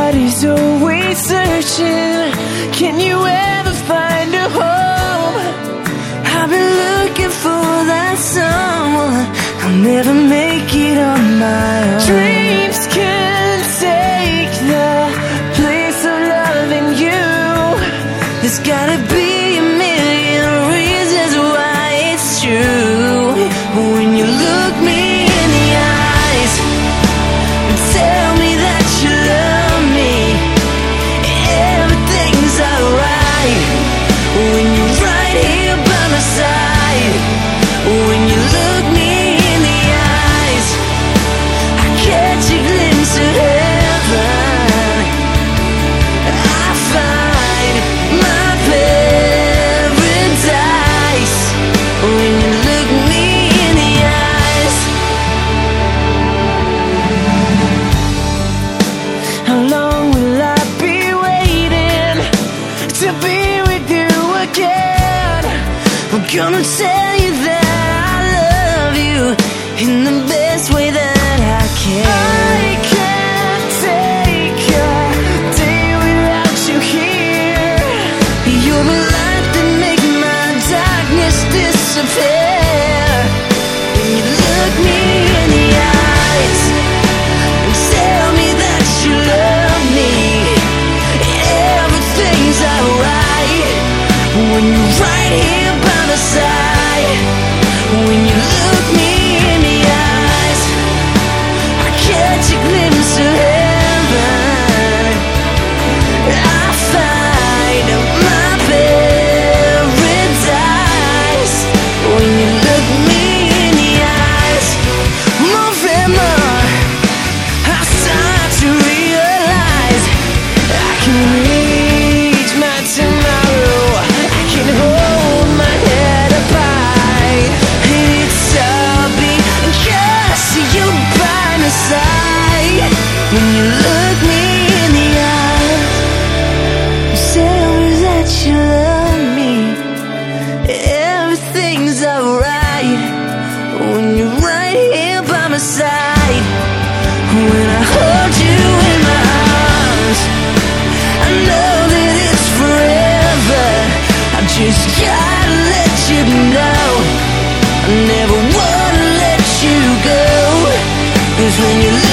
body's always searching. Can you ever find a home? I've been looking for that someone I never never gonna tell you that I love you in the best way that I can. I can't take a day without you here. You're the light that makes my darkness disappear. When you look me in the eyes and tell me that you love me, everything's alright when you're right here side. When you when you